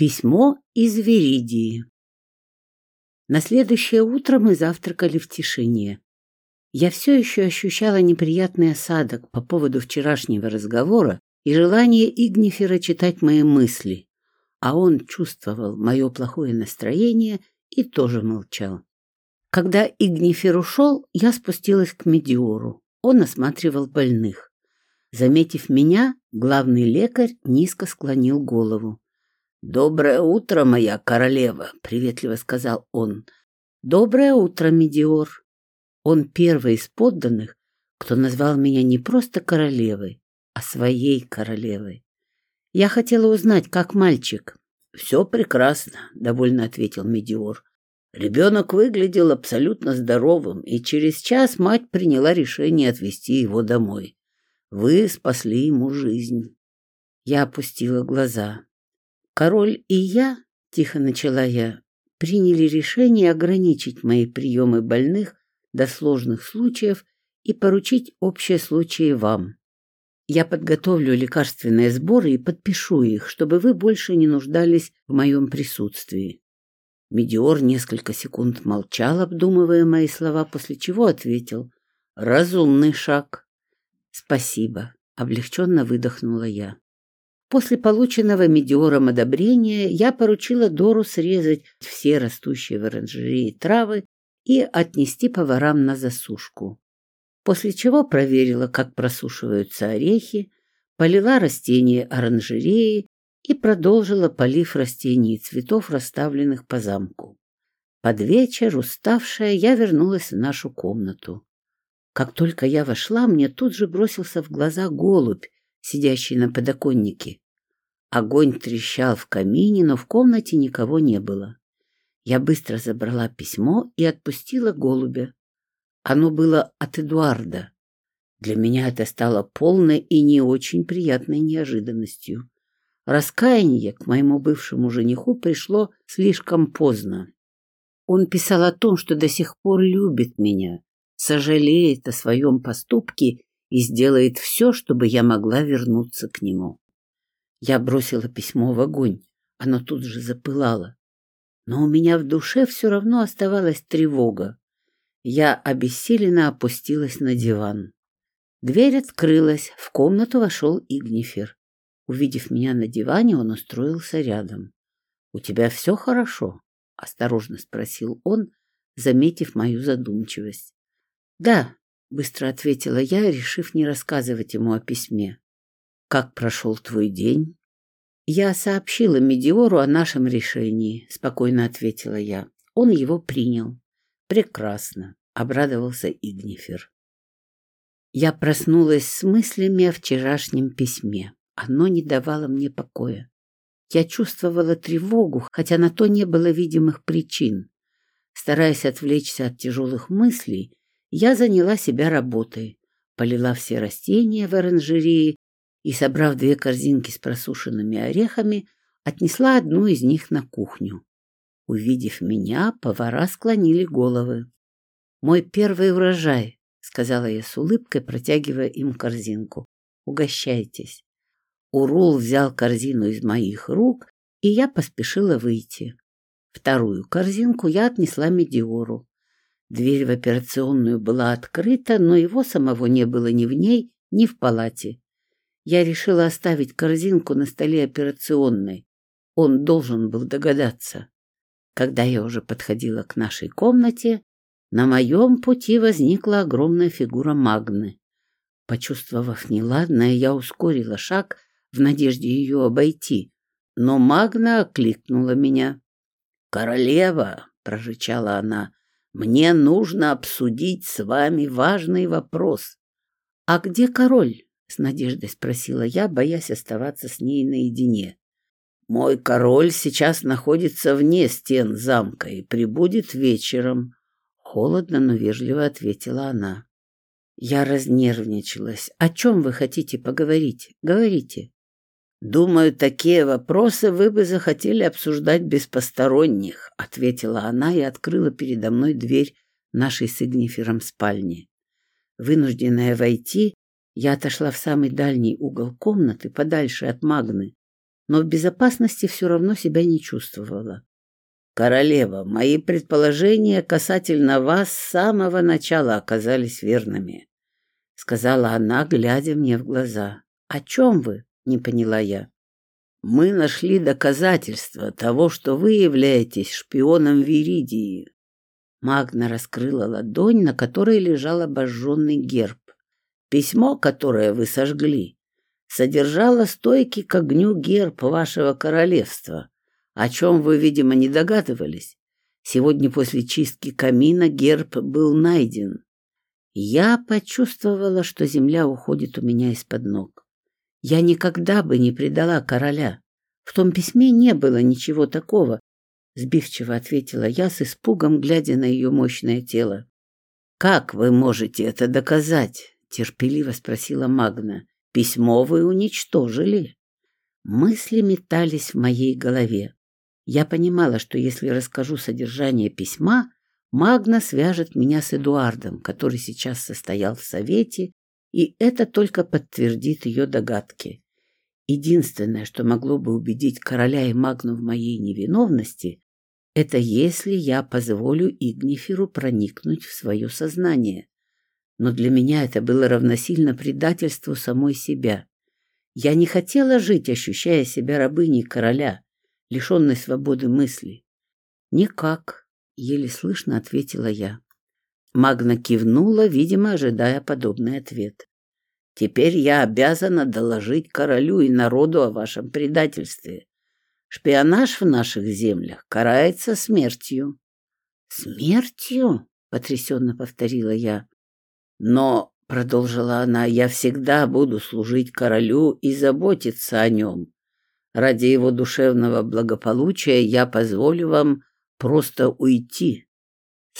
Письмо из Веридии. На следующее утро мы завтракали в тишине. Я все еще ощущала неприятный осадок по поводу вчерашнего разговора и желание Игнифера читать мои мысли, а он чувствовал мое плохое настроение и тоже молчал. Когда Игнифер ушел, я спустилась к Медиору. Он осматривал больных. Заметив меня, главный лекарь низко склонил голову. «Доброе утро, моя королева!» — приветливо сказал он. «Доброе утро, Медиор!» Он первый из подданных, кто назвал меня не просто королевой, а своей королевой. Я хотела узнать, как мальчик. «Все прекрасно», — довольно ответил Медиор. Ребенок выглядел абсолютно здоровым, и через час мать приняла решение отвезти его домой. Вы спасли ему жизнь. Я опустила глаза. Король и я, тихо начала я, приняли решение ограничить мои приемы больных до сложных случаев и поручить общие случаи вам. Я подготовлю лекарственные сборы и подпишу их, чтобы вы больше не нуждались в моем присутствии. Медиор несколько секунд молчал, обдумывая мои слова, после чего ответил «Разумный шаг». «Спасибо», — облегченно выдохнула я. После полученного медиором одобрения я поручила Дору срезать все растущие в оранжерее травы и отнести поварам на засушку. После чего проверила, как просушиваются орехи, полила растения оранжереи и продолжила полив растений и цветов, расставленных по замку. Под вечер, уставшая, я вернулась в нашу комнату. Как только я вошла, мне тут же бросился в глаза голубь, сидящий на подоконнике. Огонь трещал в камине, но в комнате никого не было. Я быстро забрала письмо и отпустила голубя. Оно было от Эдуарда. Для меня это стало полной и не очень приятной неожиданностью. Раскаяние к моему бывшему жениху пришло слишком поздно. Он писал о том, что до сих пор любит меня, сожалеет о своем поступке и сделает все, чтобы я могла вернуться к нему. Я бросила письмо в огонь. Оно тут же запылало. Но у меня в душе все равно оставалась тревога. Я обессиленно опустилась на диван. Дверь открылась, в комнату вошел Игнифер. Увидев меня на диване, он устроился рядом. — У тебя все хорошо? — осторожно спросил он, заметив мою задумчивость. — Да, — быстро ответила я, решив не рассказывать ему о письме. «Как прошел твой день?» «Я сообщила Медиору о нашем решении», — спокойно ответила я. Он его принял. «Прекрасно», — обрадовался Игнифер. Я проснулась с мыслями о вчерашнем письме. Оно не давало мне покоя. Я чувствовала тревогу, хотя на то не было видимых причин. Стараясь отвлечься от тяжелых мыслей, я заняла себя работой, полила все растения в оранжерее и, собрав две корзинки с просушенными орехами, отнесла одну из них на кухню. Увидев меня, повара склонили головы. «Мой первый урожай», — сказала я с улыбкой, протягивая им корзинку. «Угощайтесь». Урул взял корзину из моих рук, и я поспешила выйти. Вторую корзинку я отнесла Медиору. Дверь в операционную была открыта, но его самого не было ни в ней, ни в палате. Я решила оставить корзинку на столе операционной. Он должен был догадаться. Когда я уже подходила к нашей комнате, на моем пути возникла огромная фигура Магны. Почувствовав неладное, я ускорила шаг в надежде ее обойти, но Магна окликнула меня. «Королева!» — прорычала она. «Мне нужно обсудить с вами важный вопрос». «А где король?» С надеждой спросила я, боясь оставаться с ней наедине. Мой король сейчас находится вне стен замка и прибудет вечером. Холодно, но вежливо ответила она. Я разнервничалась. О чем вы хотите поговорить? Говорите. Думаю, такие вопросы вы бы захотели обсуждать без посторонних, ответила она и открыла передо мной дверь нашей с Игнифером спальни. Вынужденная войти, я отошла в самый дальний угол комнаты, подальше от Магны. но в безопасности все равно себя не чувствовала. «Королева, мои предположения касательно вас с самого начала оказались верными», — сказала она, глядя мне в глаза. «О чем вы?» — не поняла я. «Мы нашли доказательства того, что вы являетесь шпионом Виридии». Магна раскрыла ладонь, на которой лежал обожженный герб. «Письмо, которое вы сожгли, содержало стойкий к огню герб вашего королевства, о чем вы, видимо, не догадывались. Сегодня после чистки камина герб был найден. Я почувствовала, что земля уходит у меня из-под ног. Я никогда бы не предала короля. В том письме не было ничего такого, сбивчиво ответила я с испугом, глядя на ее мощное тело. Как вы можете это доказать? терпеливо спросила Магна. Письмо вы уничтожили. Мысли метались в моей голове. Я понимала, что если расскажу содержание письма, Магна свяжет меня с Эдуардом, который сейчас состоял в совете, и это только подтвердит ее догадки. Единственное, что могло бы убедить короля и Магну в моей невиновности, это если я позволю Игниферу проникнуть в свое сознание но для меня это было равносильно предательству самой себя. Я не хотела жить, ощущая себя рабыней короля, лишенной свободы мысли. «Никак», — еле слышно ответила я. Магна кивнула, видимо, ожидая подобный ответ. «Теперь я обязана доложить королю и народу о вашем предательстве. Шпионаж в наших землях карается смертью». «Смертью?» — потрясенно повторила я. Но, — продолжила она, — я всегда буду служить королю и заботиться о нем. Ради его душевного благополучия я позволю вам просто уйти.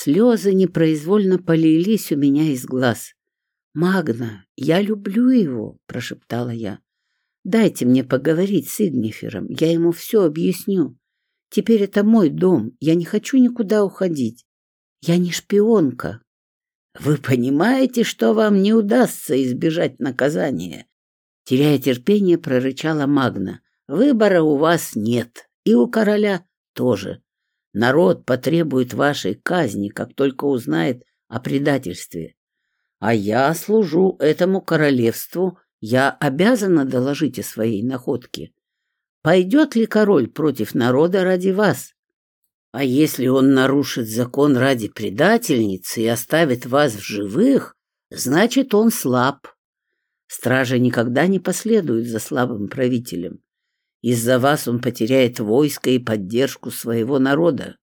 Слезы непроизвольно полились у меня из глаз. «Магна, я люблю его», — прошептала я. «Дайте мне поговорить с Игнифером, я ему все объясню. Теперь это мой дом, я не хочу никуда уходить. Я не шпионка». Вы понимаете, что вам не удастся избежать наказания? Теряя терпение, прорычала Магна. Выбора у вас нет, и у короля тоже. Народ потребует вашей казни, как только узнает о предательстве. А я служу этому королевству, я обязана доложить о своей находке. Пойдет ли король против народа ради вас? А если он нарушит закон ради предательницы и оставит вас в живых, значит, он слаб. Стража никогда не последует за слабым правителем. Из-за вас он потеряет войско и поддержку своего народа.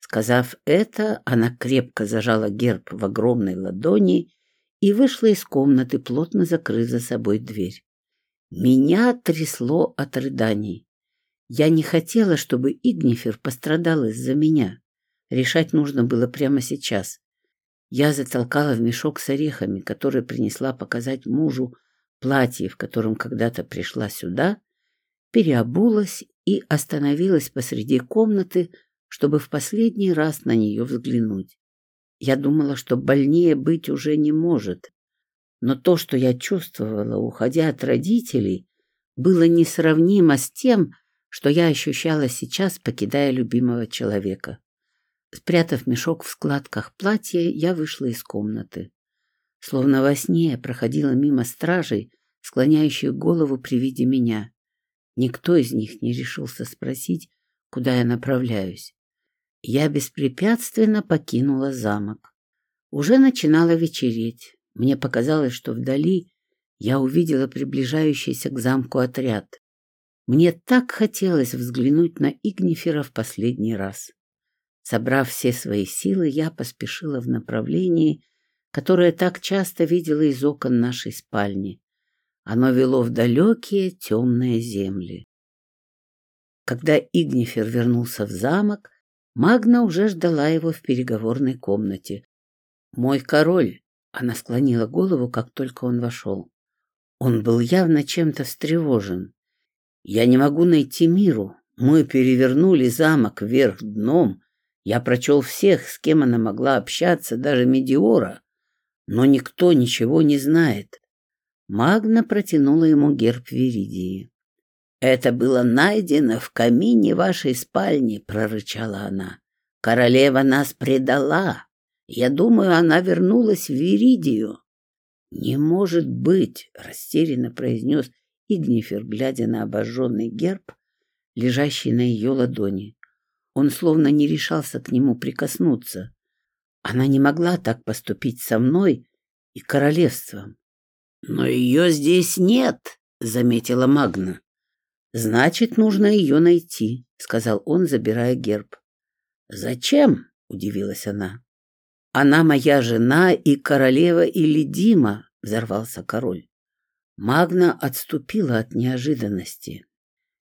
Сказав это, она крепко зажала герб в огромной ладони и вышла из комнаты, плотно закрыв за собой дверь. Меня трясло от рыданий. Я не хотела, чтобы Игнифер пострадал из-за меня. Решать нужно было прямо сейчас. Я затолкала в мешок с орехами, который принесла показать мужу платье, в котором когда-то пришла сюда, переобулась и остановилась посреди комнаты, чтобы в последний раз на нее взглянуть. Я думала, что больнее быть уже не может. Но то, что я чувствовала, уходя от родителей, было несравнимо с тем, что я ощущала сейчас, покидая любимого человека. Спрятав мешок в складках платья, я вышла из комнаты. Словно во сне я проходила мимо стражей, склоняющих голову при виде меня. Никто из них не решился спросить, куда я направляюсь. Я беспрепятственно покинула замок. Уже начинало вечереть. Мне показалось, что вдали я увидела приближающийся к замку отряд. Мне так хотелось взглянуть на Игнифера в последний раз. Собрав все свои силы, я поспешила в направлении, которое так часто видела из окон нашей спальни. Оно вело в далекие темные земли. Когда Игнифер вернулся в замок, Магна уже ждала его в переговорной комнате. «Мой король!» — она склонила голову, как только он вошел. Он был явно чем-то встревожен. Я не могу найти миру. Мы перевернули замок вверх дном. Я прочел всех, с кем она могла общаться, даже Медиора. Но никто ничего не знает. Магна протянула ему герб Веридии. «Это было найдено в камине вашей спальни», — прорычала она. «Королева нас предала. Я думаю, она вернулась в Виридию». «Не может быть», — растерянно произнес Игнифер, глядя на обожженный герб, лежащий на ее ладони. Он словно не решался к нему прикоснуться. Она не могла так поступить со мной и королевством. «Но ее здесь нет», — заметила Магна. «Значит, нужно ее найти», — сказал он, забирая герб. «Зачем?» — удивилась она. «Она моя жена и королева Илидима», — взорвался король. Магна отступила от неожиданности.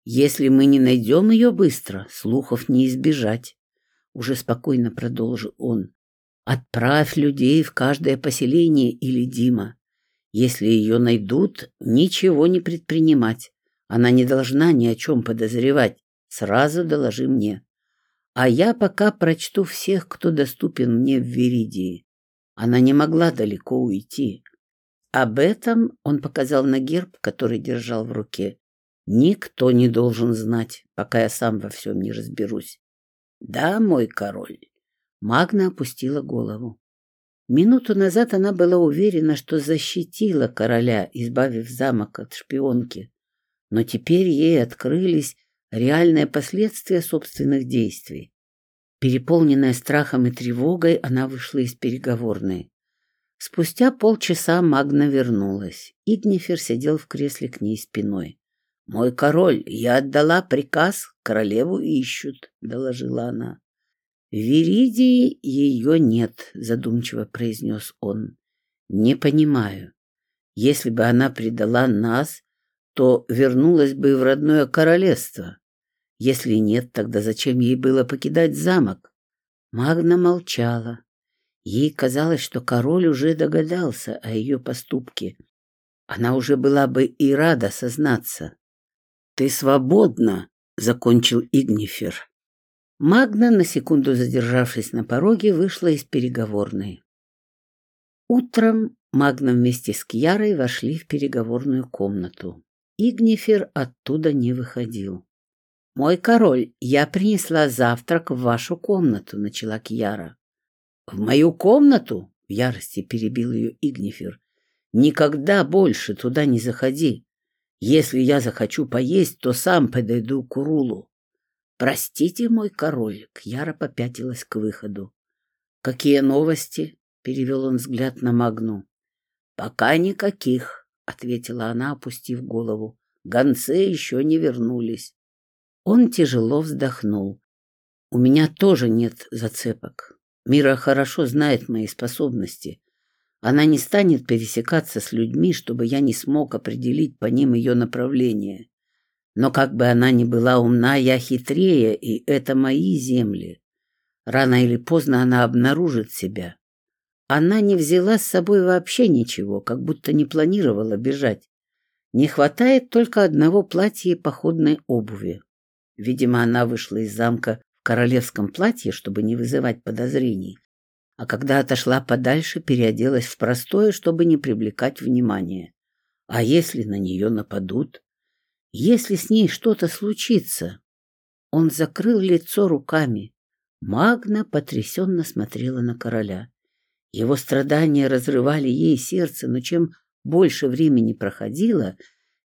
«Если мы не найдем ее быстро, слухов не избежать», — уже спокойно продолжил он. «Отправь людей в каждое поселение или Дима. Если ее найдут, ничего не предпринимать. Она не должна ни о чем подозревать. Сразу доложи мне. А я пока прочту всех, кто доступен мне в Веридии. Она не могла далеко уйти. Об этом он показал на герб, который держал в руке. Никто не должен знать, пока я сам во всем не разберусь. Да, мой король. Магна опустила голову. Минуту назад она была уверена, что защитила короля, избавив замок от шпионки. Но теперь ей открылись реальные последствия собственных действий. Переполненная страхом и тревогой, она вышла из переговорной. Спустя полчаса Магна вернулась. Игнифер сидел в кресле к ней спиной. «Мой король, я отдала приказ, королеву ищут», — доложила она. «В Веридии ее нет», — задумчиво произнес он. «Не понимаю. Если бы она предала нас, то вернулась бы в родное королевство. Если нет, тогда зачем ей было покидать замок?» Магна молчала. Ей казалось, что король уже догадался о ее поступке. Она уже была бы и рада сознаться. «Ты свободна!» — закончил Игнифер. Магна, на секунду задержавшись на пороге, вышла из переговорной. Утром Магна вместе с Кьярой вошли в переговорную комнату. Игнифер оттуда не выходил. «Мой король, я принесла завтрак в вашу комнату», — начала Кьяра. «В мою комнату?» — в ярости перебил ее Игнифер. «Никогда больше туда не заходи. Если я захочу поесть, то сам подойду к Урулу. Простите, мой король, Кьяра попятилась к выходу. Какие новости? Перевел он взгляд на Магну. Пока никаких, ответила она, опустив голову. Гонцы еще не вернулись. Он тяжело вздохнул. У меня тоже нет зацепок. Мира хорошо знает мои способности. Она не станет пересекаться с людьми, чтобы я не смог определить по ним ее направление. Но как бы она ни была умна, я хитрее, и это мои земли. Рано или поздно она обнаружит себя. Она не взяла с собой вообще ничего, как будто не планировала бежать. Не хватает только одного платья и походной обуви. Видимо, она вышла из замка в королевском платье, чтобы не вызывать подозрений а когда отошла подальше, переоделась в простое, чтобы не привлекать внимания. А если на нее нападут? Если с ней что-то случится? Он закрыл лицо руками. Магна потрясенно смотрела на короля. Его страдания разрывали ей сердце, но чем больше времени проходило,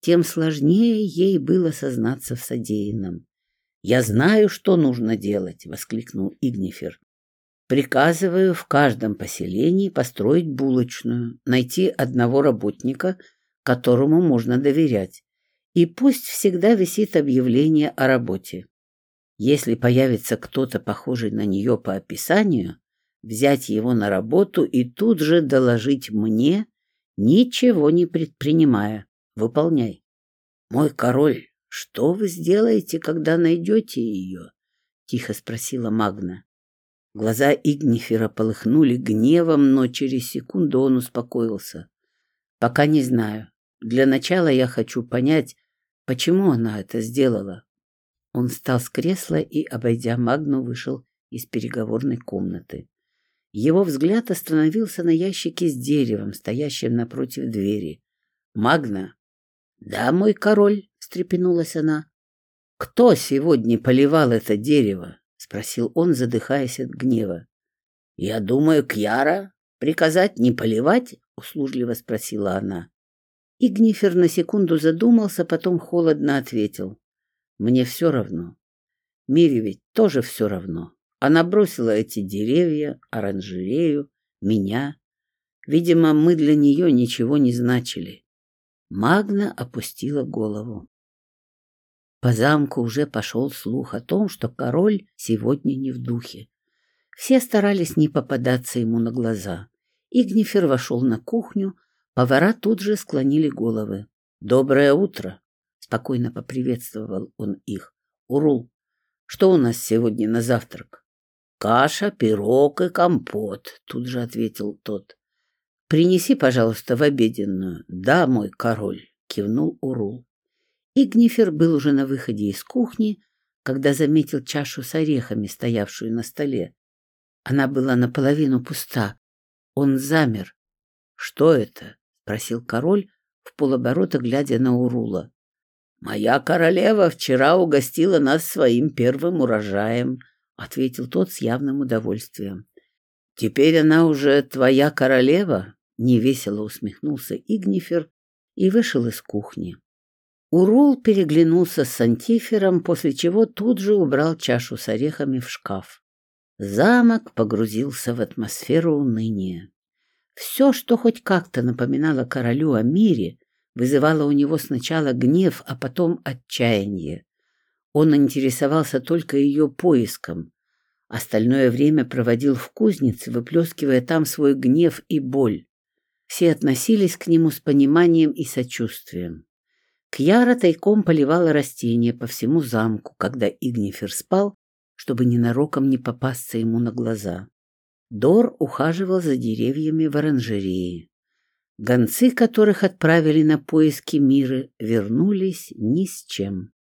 тем сложнее ей было сознаться в содеянном. «Я знаю, что нужно делать!» — воскликнул Игнифер. Приказываю в каждом поселении построить булочную, найти одного работника, которому можно доверять, и пусть всегда висит объявление о работе. Если появится кто-то похожий на нее по описанию, взять его на работу и тут же доложить мне, ничего не предпринимая. Выполняй. Мой король, что вы сделаете, когда найдете ее? Тихо спросила Магна. Глаза Игнифера полыхнули гневом, но через секунду он успокоился. «Пока не знаю. Для начала я хочу понять, почему она это сделала». Он встал с кресла и, обойдя Магну, вышел из переговорной комнаты. Его взгляд остановился на ящике с деревом, стоящем напротив двери. «Магна, Да, мой король, встрепенулась она. Кто сегодня поливал это дерево? спросил он, задыхаясь от гнева. Я думаю, Кьяра приказать не поливать, услужливо спросила она. Игнифер на секунду задумался, потом холодно ответил. Мне все равно. Мире ведь тоже все равно. Она бросила эти деревья, оранжерею, меня. Видимо, мы для нее ничего не значили. Магна опустила голову. По замку уже пошел слух о том, что король сегодня не в духе. Все старались не попадаться ему на глаза. Игнифер вошел на кухню, повара тут же склонили головы. «Доброе утро!» — спокойно поприветствовал он их. «Урул, что у нас сегодня на завтрак?» «Каша, пирог и компот», — тут же ответил тот. «Принеси, пожалуйста, в обеденную». «Да, мой король», — кивнул Урул. Игнифер был уже на выходе из кухни, когда заметил чашу с орехами, стоявшую на столе. Она была наполовину пуста. Он замер. «Что это?» — спросил король, в полоборота глядя на Урула. «Моя королева вчера угостила нас своим первым урожаем», — ответил тот с явным удовольствием. «Теперь она уже твоя королева?» — невесело усмехнулся Игнифер и вышел из кухни. Урул переглянулся с Антифером, после чего тут же убрал чашу с орехами в шкаф. Замок погрузился в атмосферу уныния. Все, что хоть как-то напоминало королю о мире, вызывало у него сначала гнев, а потом отчаяние. Он интересовался только ее поиском. Остальное время проводил в кузнице, выплескивая там свой гнев и боль. Все относились к нему с пониманием и сочувствием. Кьяра тайком поливала растения по всему замку, когда Игнифер спал, чтобы ненароком не попасться ему на глаза. Дор ухаживал за деревьями в оранжерее. Гонцы, которых отправили на поиски мира, вернулись ни с чем.